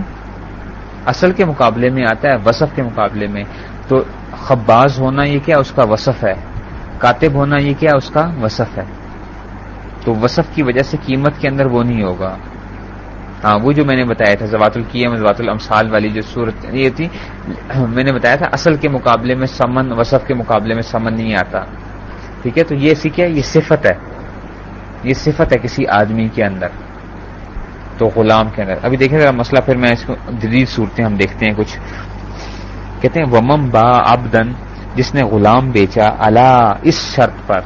اصل کے مقابلے میں آتا ہے، وصف کے مقابلے میں۔ تو خباز ہونا یہ کیا اس کا وصف ہے؟ کاتب ہونا یہ کیا اس کا وصف ہے؟ تو وصف کی وجہ سے قیمت کے اندر وہ نہیں ہوگا۔ ہاں وہ جو میں نے بتایا تھا زوات القیم زوات الامثال والی جو صورت یہ تھی، میں نے بتایا تھا، اصل کے مقابلے میں سمن، وصف کے مقابلے میں سمن نہیں آتا۔ ٹھیک ہے؟ تو یہ ایسی کیا؟ یہ صفت ہے۔ یہ صفت ہے کسی آدمی کے اندر۔ تو غلام کے اندر۔ ابھی دیکھیں ذرا مسئلہ، پھر میں اس کو جدید صورتیں ہم دیکھتے ہیں۔ کچھ کہتے ہیں ومم با ابدن جس نے غلام بیچا اللہ اس شرط پر۔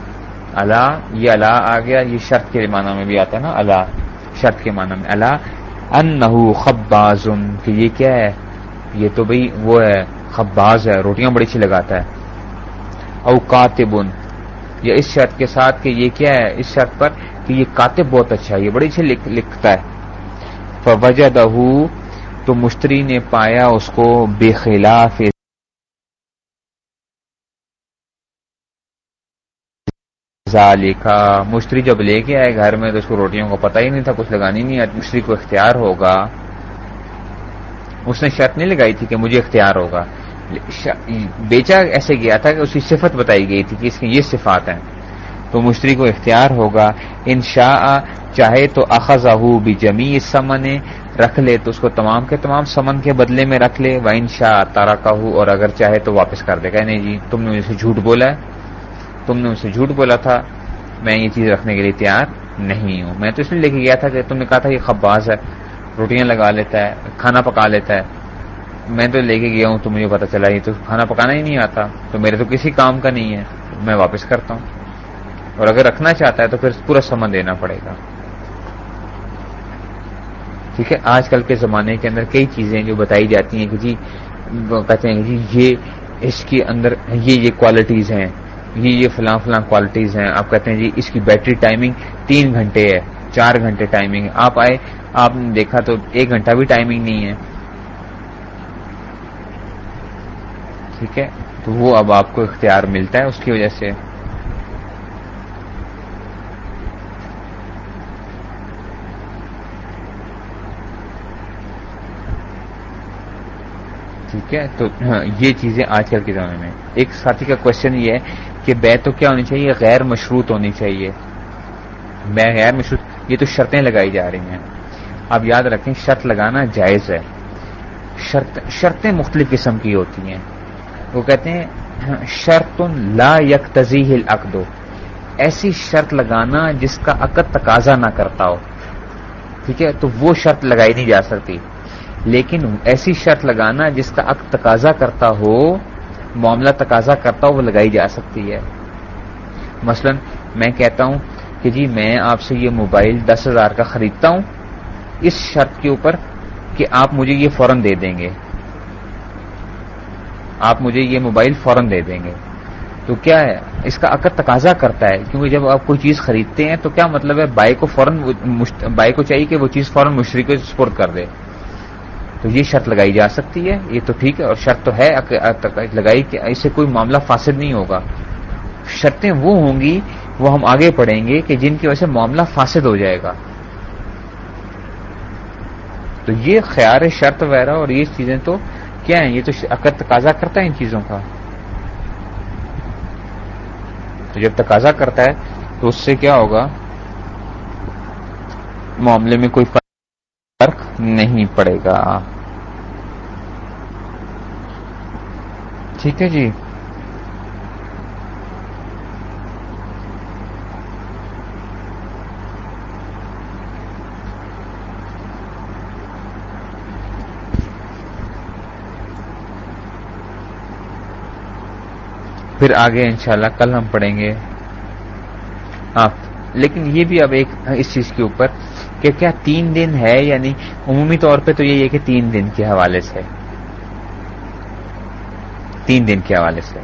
اللہ یہ اللہ آ گیا، یہ شرط کے معنی میں بھی آتا ہے نا اللہ شرط کے معنی میں۔ اللہ ان خباز، کہ یہ کیا ہے؟ یہ تو بھائی وہ ہے، خباز ہے، روٹیاں بڑی اچھی لگاتا ہے۔ او کاتبن یا اس شرط کے ساتھ کہ یہ کیا ہے؟ اس شرط پر کہ یہ کاتب بہت اچھا ہے، یہ بڑی اچھی لکھتا ہے۔ وجہ تو مشتری نے پایا اس کو بے خلاف۔ لکھا مشتری جب لے کے آئے گھر میں تو اس کو روٹیوں کو پتہ ہی نہیں تھا، کچھ لگانی نہیں مشتری کو اختیار ہوگا۔ اس نے شرط نہیں لگائی تھی کہ مجھے اختیار ہوگا۔ بیچا ایسے گیا تھا کہ اس کی صفت بتائی گئی تھی کہ اس کی یہ صفات ہیں۔ تو مشتری کو اختیار ہوگا۔ ان شاء چاہے تو اخذہ بھی جمی اس سمن، رکھ لے تو اس کو تمام کے تمام سمن کے بدلے میں رکھ لے و ان شاء تارا کا اور اگر چاہے تو واپس کر دے۔ گا نہیں جی تم نے اسے جھوٹ بولا ہے؟ تم نے اسے جھوٹ بولا تھا؟ میں یہ چیز رکھنے کے لیے تیار نہیں ہوں۔ میں تو اس لیے لے کے گیا تھا کہ تم نے کہا تھا یہ خباز ہے، روٹیاں لگا لیتا ہے، کھانا پکا لیتا ہے۔ میں تو لے کے گیا ہوں تو مجھے پتا چلا یہ تو کھانا پکانا ہی نہیں آتا۔ تو میرے تو کسی کام کا نہیں ہے، میں واپس کرتا ہوں۔ اور اگر رکھنا چاہتا ہے تو پھر پورا سمن دینا پڑے گا۔ ٹھیک ہے؟ آج کل کے زمانے کے اندر کئی چیزیں جو بتائی جاتی ہیں کہ جی کہتے ہیں کہ جی یہ اس کے اندر یہ یہ کوالٹیز ہیں، یہ یہ فلاں فلاں کوالٹیز ہیں۔ آپ کہتے ہیں جی اس کی بیٹری ٹائمنگ تین گھنٹے ہے، چار گھنٹے ٹائمنگ آپ آئے، آپ نے دیکھا تو ایک گھنٹہ بھی ٹائمنگ نہیں ہے۔ ٹھیک ہے؟ تو وہ اب آپ کو اختیار ملتا ہے اس کی وجہ سے۔ ٹھیک ہے؟ تو ہاں، یہ چیزیں آج کل کے زمانے میں۔ ایک ساتھی کا کوشچن یہ ہے کہ بے تو کیا ہونی چاہیے، غیر مشروط ہونی چاہیے؟ بے غیر مشروط، یہ تو شرطیں لگائی جا رہی ہیں۔ آپ یاد رکھیں، شرط لگانا جائز ہے۔ شرط، شرطیں مختلف قسم کی ہوتی ہیں۔ وہ کہتے ہیں ہاں، شرط لا یک تزیح العقد۔ ایسی شرط لگانا جس کا عقد تقاضا نہ کرتا ہو۔ ٹھیک ہے؟ تو وہ شرط لگائی نہیں جا سکتی۔ لیکن ایسی شرط لگانا جس کا عقد تقاضا کرتا ہو، معاملہ تقاضا کرتا ہو، وہ لگائی جا سکتی ہے۔ مثلا میں کہتا ہوں کہ جی میں آپ سے یہ موبائل دس ہزار کا خریدتا ہوں۔ اس شرط کے اوپر کہ آپ مجھے یہ فوراً دے دیں گے۔ آپ مجھے یہ موبائل فوراً دے دیں گے۔ تو کیا ہے اس کا عقد تقاضا کرتا ہے؟ کیونکہ جب آپ کوئی چیز خریدتے ہیں تو کیا مطلب ہے؟ بائی کو فوراً بائی کو چاہیے کہ وہ چیز فوراً مشرق کو سپورٹ کر دے۔ تو یہ شرط لگائی جا سکتی ہے، یہ تو ٹھیک ہے، اور شرط تو ہے لگائی کہ اس سے کوئی معاملہ فاسد نہیں ہوگا۔ شرطیں وہ ہوں گی، وہ ہم آگے پڑھیں گے کہ جن کی وجہ سے معاملہ فاسد ہو جائے گا۔ تو یہ خیال شرط وغیرہ اور یہ چیزیں تو کیا ہیں؟ یہ تو عقد تقاضا کرتا ہے ان چیزوں کا۔ تو جب تقاضا کرتا ہے تو اس سے کیا ہوگا؟ معاملے میں کوئی فرق نہیں پڑے گا۔ ٹھیک ہے جی۔ پھر آگے انشاءاللہ کل ہم پڑھیں گے۔ ہاں لیکن یہ بھی اب ایک اس چیز کے اوپر۔ کہ کیا تین دن ہے یعنی عمومی طور پہ تو یہی ہے کہ تین دن کے حوالے سے۔ تین دن کے حوالے سے۔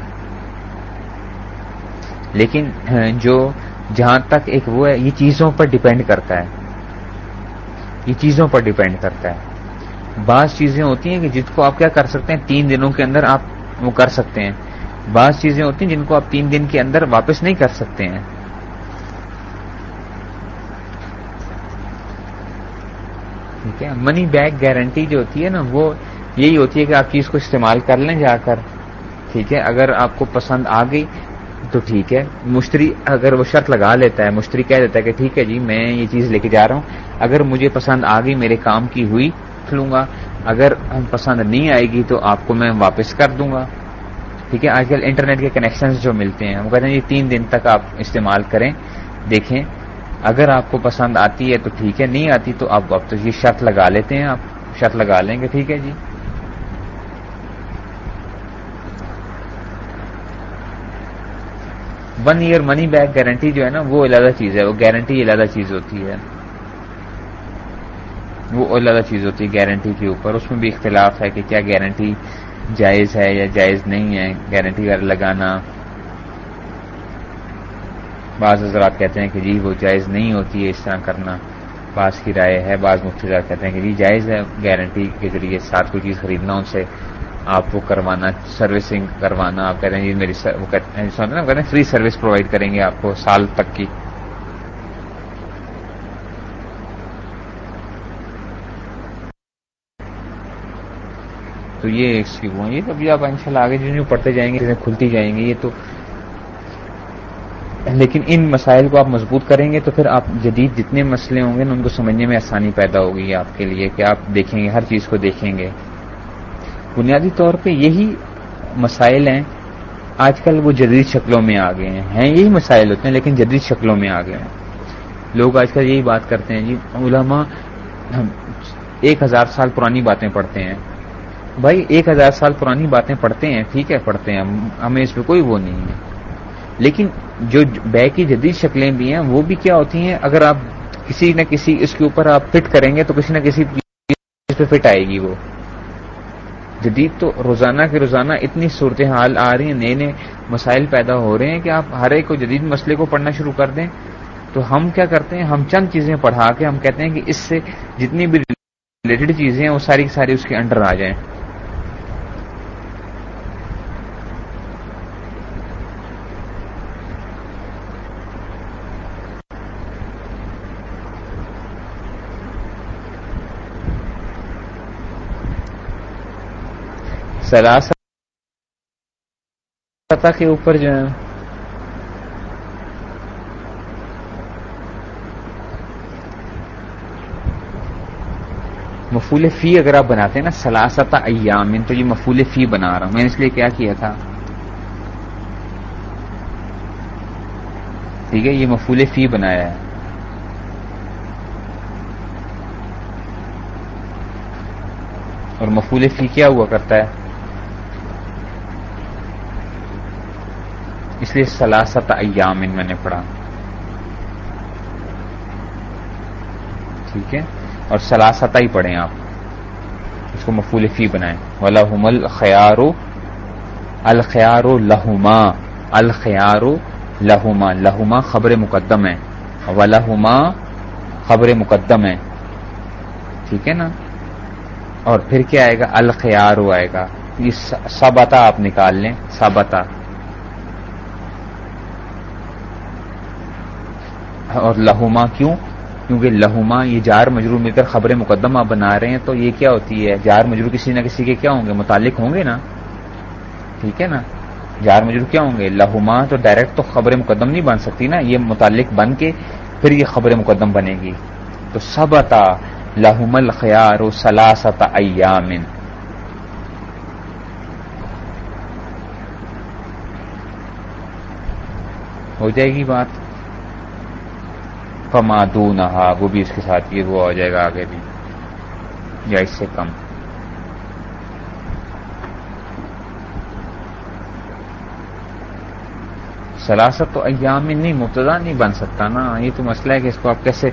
لیکن جو جہاں تک ایک وہ ہے، یہ چیزوں پر ڈپینڈ کرتا ہے۔ یہ چیزوں پر ڈپینڈ کرتا ہے۔ بعض چیزیں ہوتی ہیں کہ جس کو آپ کیا کر سکتے ہیں، تین دنوں کے اندر آپ وہ کر سکتے ہیں۔ بعض چیزیں ہوتی ہیں جن کو آپ تین دن کے اندر واپس نہیں کر سکتے ہیں۔ ٹھیک ہے؟ منی بیک گارنٹی جو ہوتی ہے نا، وہ یہی ہوتی ہے کہ آپ چیز کو استعمال کر لیں جا کر۔ ٹھیک ہے؟ اگر آپ کو پسند آ گئی تو ٹھیک ہے۔ مشتری اگر وہ شرط لگا لیتا ہے، مشتری کہہ دیتا ہے کہ ٹھیک ہے جی میں یہ چیز لے کے جا رہا ہوں۔ اگر مجھے پسند آ گئی، میرے کام کی ہوئی، لوں گا۔ اگر پسند نہیں آئے گی تو آپ کو میں واپس کر دوں گا۔ ٹھیک ہے؟ آج کل انٹرنیٹ کے کنیکشن جو ملتے ہیں، وہ کہتے ہیں یہ تین دن تک آپ استعمال کریں، دیکھیں۔ اگر آپ کو پسند آتی ہے تو ٹھیک ہے، نہیں آتی تو آپ اب تو یہ شرط لگا لیتے ہیں آپ۔ شرط لگا لیں گے، ٹھیک ہے جی۔ One year money back guarantee جو ہے نا، وہ علیحدہ چیز ہے۔ وہ گارنٹی علیحدہ چیز ہوتی ہے۔ وہ علیحدہ چیز ہوتی ہے گارنٹی کے اوپر۔ اس میں بھی اختلاف ہے کہ کیا گارنٹی جائز ہے یا جائز نہیں ہے۔ گارنٹی لگانا۔ بعض حضرات کہتے ہیں کہ جی وہ جائز نہیں ہوتی ہے اس طرح کرنا۔ بعض کی رائے ہے، بعض مفتی کہتے ہیں کہ جی جائز ہے گارنٹی کے ذریعے ساتھ کوئی چیز خریدنا، ان سے آپ وہ کروانا سروسنگ کروانا۔ آپ کہتے ہیں جی میری وہ کہتے ہیں فری سروس پرووائڈ کریں گے آپ کو سال تک کی۔ تو یہ اس کی وہ یہ ابھی آپ ان شاء اللہ آگے جو پڑھتے جائیں گے کھلتی جائیں گے یہ تو لیکن ان مسائل کو آپ مضبوط کریں گے تو پھر آپ جدید جتنے مسئلے ہوں گے نا، ان کو سمجھنے میں آسانی پیدا ہوگی آپ کے لیے کہ آپ دیکھیں گے، ہر چیز کو دیکھیں گے۔ بنیادی طور پہ یہی مسائل ہیں۔ آج کل وہ جدید شکلوں میں آ گئے ہیں یہی مسائل ہوتے ہیں، لیکن جدید شکلوں میں آ گئے ہیں۔ لوگ آج کل یہی بات کرتے ہیں جی علماء ایک ہزار سال پرانی باتیں پڑھتے ہیں۔ بھائی، ایک ہزار سال پرانی باتیں پڑھتے ہیں، ٹھیک ہے، پڑھتے ہیں۔ ہمیں اس پہ کوئی وہ نہیں ہے۔ لیکن جو بے کی جدید شکلیں بھی ہیں، وہ بھی کیا ہوتی ہیں؟ اگر آپ کسی نہ کسی اس کے اوپر آپ فٹ کریں گے تو کسی نہ کسی پہ فٹ آئے گی وہ۔ جدید تو روزانہ کے روزانہ اتنی صورتحال آ رہی ہیں، نئے نئے مسائل پیدا ہو رہے ہیں کہ آپ ہر ایک کو جدید مسئلے کو پڑھنا شروع کر دیں۔ تو ہم کیا کرتے ہیں؟ ہم چند چیزیں پڑھا کے ہم کہتے ہیں کہ اس سے جتنی بھی ریلیٹڈ چیزیں ہیں، وہ ساری کی ساری اس کے انڈر آ جائیں۔ سطح کے اوپر جو ہے۔ مفول فی اگر آپ بناتے ہیں نا سلاست ایام تو یہ مفول فی بنا رہا ہوں۔ میں نے اس لیے کیا کیا تھا۔ ٹھیک ہے یہ مفول فی بنایا ہے۔ اور مفول فی کیا ہوا کرتا ہے؟ اس لیے سلاست ایام ان میں نے پڑھا۔ ٹھیک ہے؟ اور سلاست ہی پڑھیں آپ۔ اس کو مفول فی بنائیں۔ ولہم الخیارو الخیارو لہما الخیارو لہما لہما خبر مقدم ہے۔ ولہما خبر مقدم ہے۔ ٹھیک ہے نا؟ اور پھر کیا آئے گا؟ الخیارو آئے گا۔ یہ سبتا آپ نکال لیں، سبتا۔ اور لہما کیوں؟ کیونکہ لہما یہ جار مجرور مل کر خبر مقدمہ بنا رہے ہیں، تو یہ کیا ہوتی ہے؟ جار مجرور کسی نہ کسی کے کیا ہوں گے؟ متعلق ہوں گے نا؟ ٹھیک ہے نا؟ جار مجرور کیا ہوں گے؟ لہما تو ڈائریکٹ تو خبر مقدم نہیں بن سکتی نا، یہ متعلق بن کے پھر یہ خبر مقدم بنے گی۔ تو سب اتا لہم الخیار سلاست ایامن ہو جائے گی بات؟ فمادو نہا وہ بھی اس کے ساتھ یہ وہ ہو جائے گا آگے بھی، یا اس سے کم۔ سلاست تو ایام میں نہیں، مبتدا نہیں بن سکتا نا۔ یہ تو مسئلہ ہے کہ اس کو آپ کیسے،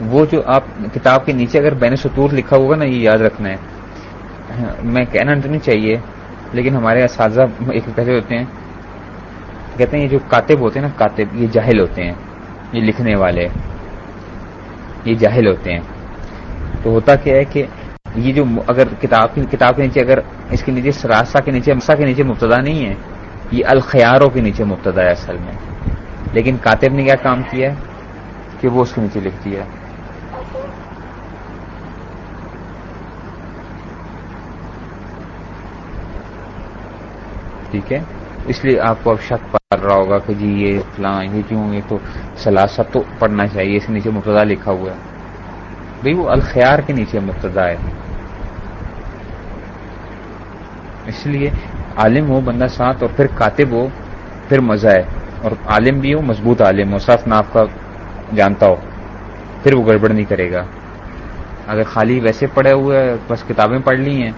وہ جو آپ کتاب کے نیچے اگر بین سطور لکھا ہوگا نا، یہ یاد رکھنا ہے۔ میں کہنا تو نہیں چاہیے، لیکن ہمارے اساتذہ ایک کیسے ہوتے ہیں، کہتے ہیں یہ جو کاتب ہوتے ہیں نا، کاتب، یہ جاہل ہوتے ہیں۔ یہ لکھنے والے یہ جاہل ہوتے ہیں۔ تو ہوتا کیا ہے کہ یہ جو اگر کتاب کتاب کے نیچے اگر اس کے نیچے سراسا کے نیچے مسا کے نیچے مبتدا نہیں ہے، یہ الخیاروں کے نیچے مبتدا ہے اصل میں۔ لیکن کاتب نے کیا کام کیا ہے؟ کہ وہ اس کے نیچے لکھ دیا ٹھیک ہے؟ اس لیے آپ کو اب شک پڑ رہا ہوگا کہ جی یہ فلاں یہ کیوں یہ تو سلاست تو پڑھنا چاہیے، اس کے نیچے مبتدا لکھا ہوا ہے۔ بھائی وہ الخیار کے نیچے مبتدا ہے۔ اس لیے عالم ہو، بندہ ساتھ اور پھر کاتب ہو، پھر مزہ ہے۔ اور عالم بھی ہو، مضبوط عالم ہو صاف ناف کا جانتا ہو۔ پھر وہ گڑبڑ نہیں کرے گا۔ اگر خالی ویسے پڑے ہوئے بس کتابیں پڑھ لی ہیں،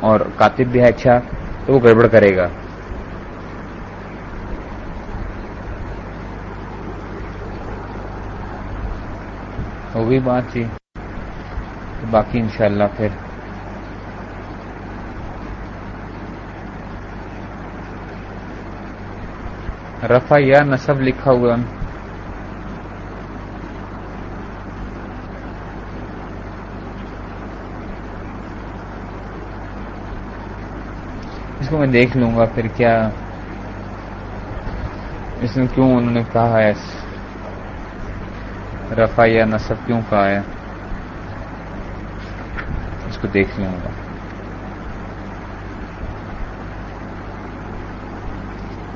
اور کاتب بھی ہے اچھا تو وہ گڑبڑ کرے گا۔ ہوگی بات جی۔ باقی انشاءاللہ پھر۔ رفع یا نصب لکھا ہوا۔ اس کو میں دیکھ لوں گا پھر کیا۔ اس میں کیوں انہوں نے کہا ہے۔ رفع یا نصب کیوں کہا ہے اس کو دیکھ لوں گا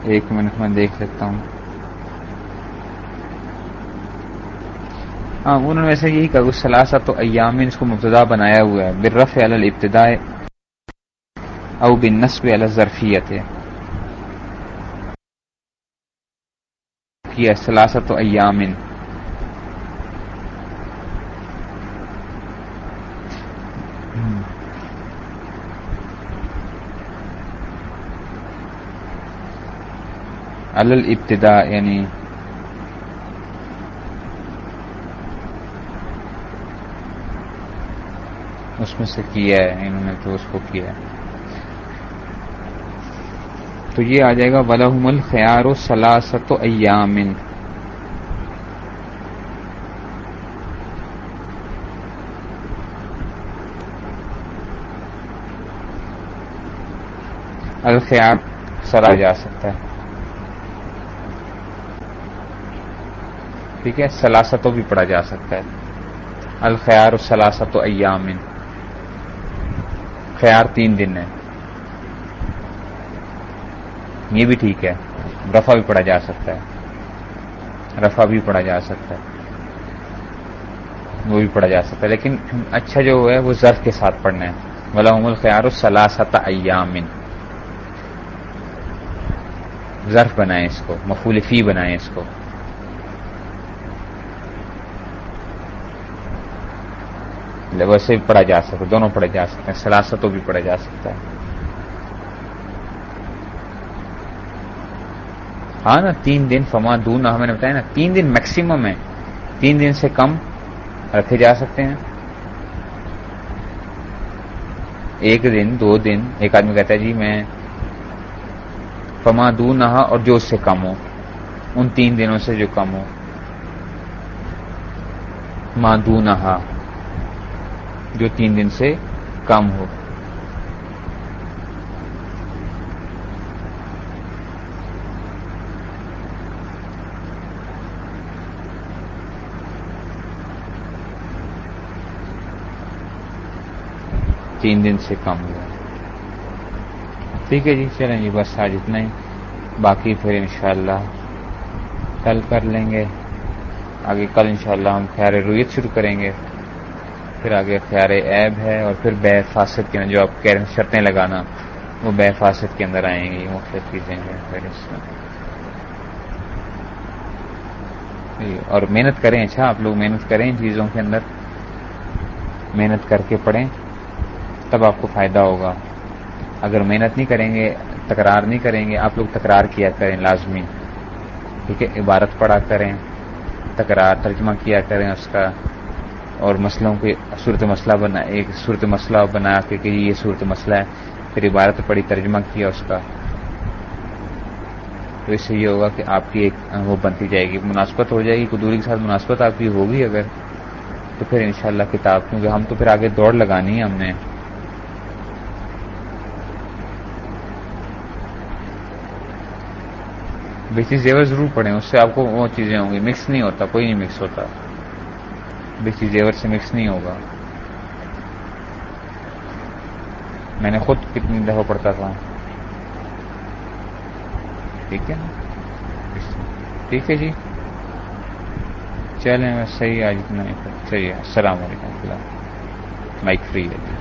ایک منٹ میں دیکھ لیتا ہوں۔ ہاں انہوں نے ویسے یہی کہا سلاسہ تو ایام اس کو مبتدا بنایا ہوا ہے۔ برف الابتداء او بن نصب الظرفیت۔ کیا سلاسہ تو ایامن ابتدا یعنی اس میں سے کیا ہے، انہوں نے تو اس کو کیا تو یہ آ جائے گا ولحم الخیار و سلاست و ایامن الخیار سرا جا سکتا ہے۔ ٹھیک ہے سلاستوں بھی پڑھا جا سکتا ہے۔ الخیار سلاست و ایامن خیار تین دن ہے یہ بھی ٹھیک ہے، رفع بھی پڑھا جا سکتا ہے۔ رفع بھی پڑھا جا سکتا ہے۔ وہ بھی پڑھا جا سکتا ہے۔ لیکن اچھا جو ہے، وہ ضرف کے ساتھ پڑھنا ہے۔ ولام الخیار السلاست ایامن ظرف بنائیں اس کو مفول فی بنائیں اس کو۔ ویسے بھی پڑھا جا سکتا، دونوں پڑھے جا سکتے ہیں سلاستوں بھی پڑھا جا سکتا ہے۔ ہاں نا، تین دن فما دون، ہمیں نے بتایا نا، تین دن میکسیمم ہے۔ تین دن سے کم رکھے جا سکتے ہیں۔ ایک دن، دو دن، ایک آدمی کہتا ہے جی میں فما دون نہا اور جو اس سے کم ہو، ان تین دنوں سے جو کم ہو۔ ماں دو نہا جو تین دن سے کم ہو۔ تین دن سے کم ہوا ٹھیک ہے جی چلیں جی بس آج اتنا ہی۔ باقی پھر انشاءاللہ کل کر لیں گے۔ آگے کل انشاءاللہ ہم خیال رویت شروع کریں گے۔ پھر آگے خیار ایب ہے اور پھر بے فاسد کے اندر جو آپ کہہ رہے ہیں شرطیں لگانا، وہ بے فاسد کے اندر آئیں گی، مختلف چیزیں پھر اس میں۔ جی، اور محنت کریں اچھا آپ لوگ محنت کریں ان چیزوں کے اندر۔ محنت کر کے پڑھیں، تب آپ کو فائدہ ہوگا۔ اگر محنت نہیں کریں گے، تکرار نہیں کریں گے، آپ لوگ تکرار کیا کریں لازمی۔ ٹھیک ہے، عبارت پڑھا کریں، تکرار ترجمہ کیا کریں اس کا۔ اور مسئلوں کے صورت مسئلہ بنا، ایک صورت مسئلہ بنا کے کہ یہ صورت مسئلہ ہے، پھر عبارت پڑی ترجمہ کیا اس کا۔ تو اس سے یہ ہوگا کہ آپ کی ایک، وہ بنتی جائے گی، مناسبت ہو جائے گی قدوری کے ساتھ مناسبت آپ کی ہوگی اگر، تو پھر انشاءاللہ کتاب، کیونکہ ہم تو پھر آگے دوڑ لگانی ہے ہم نے۔ بیچی زیور ضرور پڑھیں، اس سے آپ کو وہ چیزیں ہوں گی مکس نہیں ہوتا، کوئی نہیں مکس ہوتا۔ بیسی زیور سے مکس نہیں ہوگا۔ میں نے خود کتنی دفعہ پڑھتا تھا۔ ٹھیک ہے نا؟ ٹھیک ہے جی۔ چلیں صحیح آج اتنا چلیے السلام علیکم۔ مائک فری ہے۔ جی